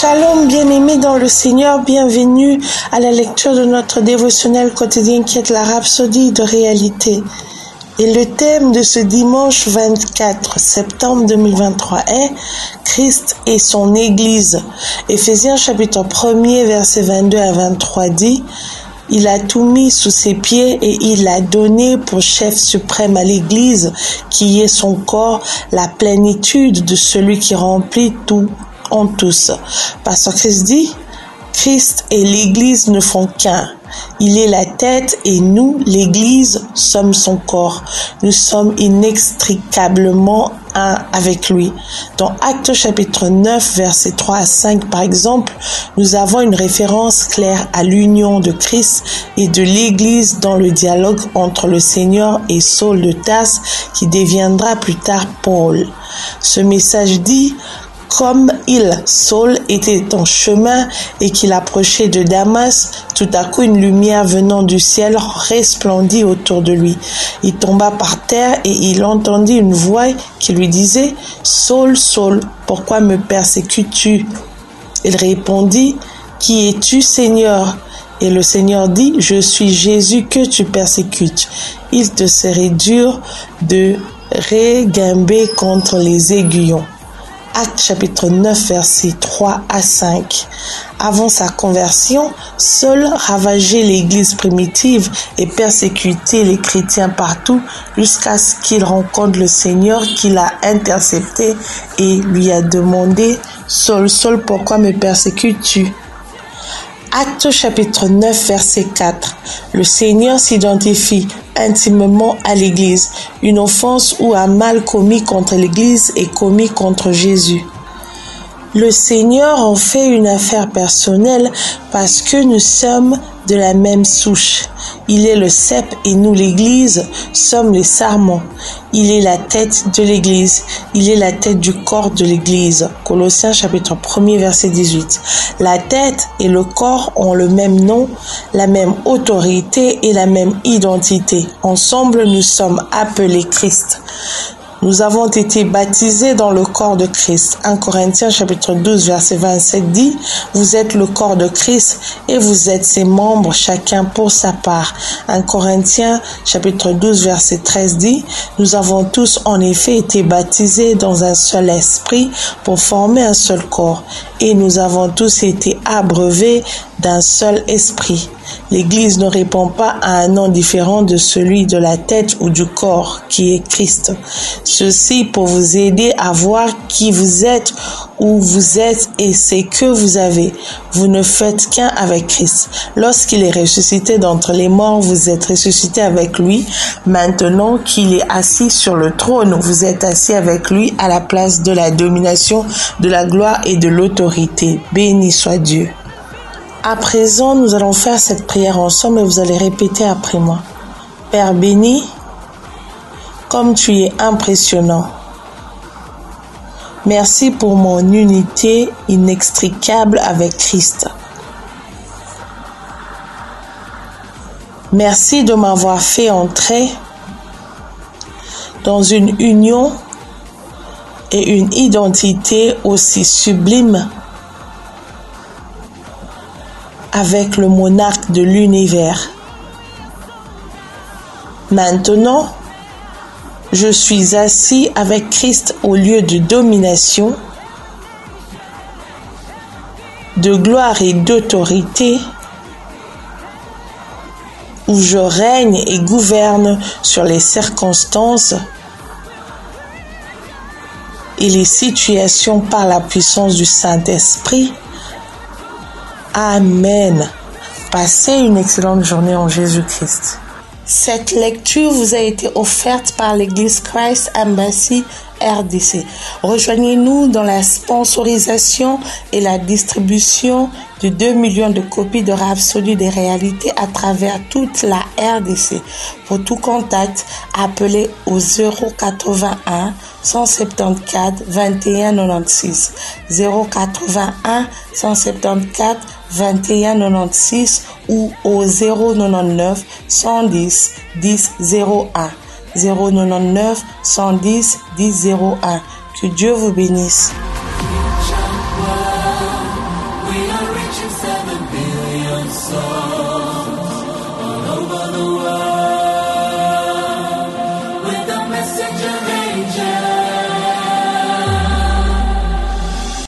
Shalom bien-aimés dans le Seigneur, bienvenue à la lecture de notre dévotionnel quotidien qui est la rhapsodie de réalité. Et le thème de ce dimanche 24 septembre 2023 est Christ et son Église. Éphésiens chapitre 1er verset 22 à 23 dit il a tout mis sous ses pieds et il a donné pour chef suprême à l'Église, qui est son corps, la plénitude de celui qui remplit tout en tous. Pasteur Christ dit, Christ et l'Église ne font qu'un. Il est la tête et nous, l'Église, sommes son corps. Nous sommes inextricablement un avec lui. Dans Actes chapitre 9, versets 3 à 5, par exemple, nous avons une référence claire à l'union de Christ et de l'Église dans le dialogue entre le Seigneur et Saul de Tasse qui deviendra plus tard Paul. Ce message dit comme il, Saul, était en chemin et qu'il approchait de Damas, tout à coup une lumière venant du ciel resplendit autour de lui. Il tomba par terre et il entendit une voix qui lui disait Saul, Saul, pourquoi me persécutes-tu? Il répondit Qui es-tu, Seigneur? Et le Seigneur dit, Je suis Jésus que tu persécutes. Il te serait dur de réguimber contre les aiguillons. Acte chapitre 9 versets 3 à 5. Avant sa conversion, Saul ravageait l'église primitive et persécutait les chrétiens partout jusqu'à ce qu'il rencontre le Seigneur qui l'a intercepté et lui a demandé Saul, Saul, pourquoi me persécutes-tu? Acte chapitre 9 verset 4. Le Seigneur s'identifie intimement à l'Église. Une offense ou un mal commis contre l'Église est commis contre Jésus. Le Seigneur en fait une affaire personnelle parce que nous sommes de la même souche. Il est le cep et nous l'Église sommes les sarments. Il est la tête de l'Église. Il est la tête du corps de l'Église. Colossiens chapitre 1er verset 18. La tête et le corps ont le même nom, la même autorité et la même identité. Ensemble, nous sommes appelés Christ. Nous avons été baptisés dans le corps de Christ. 1 Corinthiens chapitre 12 verset 27 dit, Vous êtes le corps de Christ et vous êtes ses membres, chacun pour sa part. 1 Corinthiens chapitre 12 verset 13 dit, Nous avons tous en effet été baptisés dans un seul esprit pour former un seul corps et nous avons tous été abreuvés d'un seul esprit. L'Église ne répond pas à un nom différent de celui de la tête ou du corps qui est Christ. Ceci pour vous aider à voir qui vous êtes, où vous êtes et ce que vous avez. Vous ne faites qu'un avec Christ. Lorsqu'il est ressuscité d'entre les morts, vous êtes ressuscité avec lui. Maintenant qu'il est assis sur le trône, vous êtes assis avec lui à la place de la domination, de la gloire et de l'autorité. Béni soit Dieu. À présent, nous allons faire cette prière ensemble et vous allez répéter après moi. Père béni, comme tu es impressionnant. Merci pour mon unité inextricable avec Christ. Merci de m'avoir fait entrer dans une union et une identité aussi sublime avec le monarque de l'univers. Maintenant, je suis assis avec Christ au lieu de domination, de gloire et d'autorité, où je règne et gouverne sur les circonstances et les situations par la puissance du Saint-Esprit. Amen. Passez une excellente journée en Jésus-Christ. Cette lecture vous a été offerte par l'Église Christ Embassy RDC. Rejoignez-nous dans la sponsorisation et la distribution de 2 millions de copies de Rhapsody des réalités à travers toute la RDC. Pour tout contact, appelez au 081 174 21 96 081 174 21 96 ou au 099 110 10 01 099 110 10 01. Que Dieu vous bénisse.